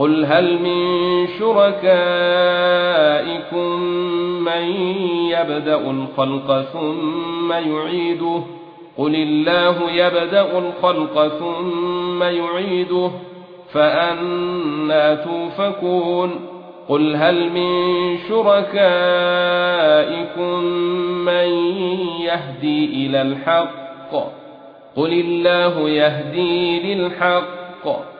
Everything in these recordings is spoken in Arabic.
قل هل من شركائكم من يبدا الخلق ثم يعيده قل الله يبدا الخلق ثم يعيده فأنا توفكون قل هل من شركائكم من يهدي إلى الحق قل الله يهدي للحق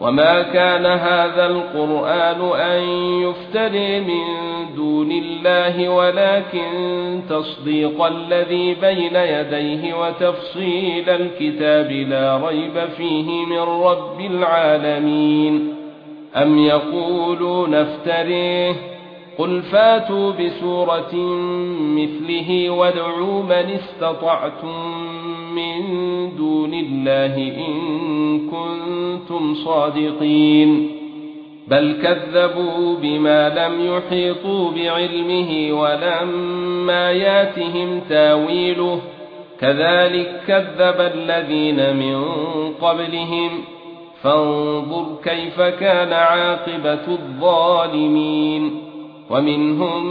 وما كان هذا القرآن أن يفتري من دون الله ولكن تصديق الذي بين يديه وتفصيل الكتاب لا ريب فيه من رب العالمين أم يقولون افتريه قل فاتوا بسورة مثله وادعوا من استطعتم من دون الله إن كنتم صادقين بل كذبوا بما لم يحيطوا بعلمه ولما ياتهم تاويله كذلك كذب الذين من قبلهم فانظر كيف كان عاقبة الظالمين ومنهم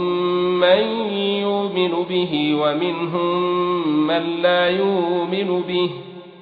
من يؤمن به ومنهم من لا يؤمن به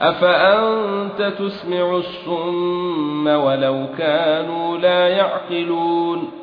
أفأنت تسمع الصم ولو كانوا لا يعقلون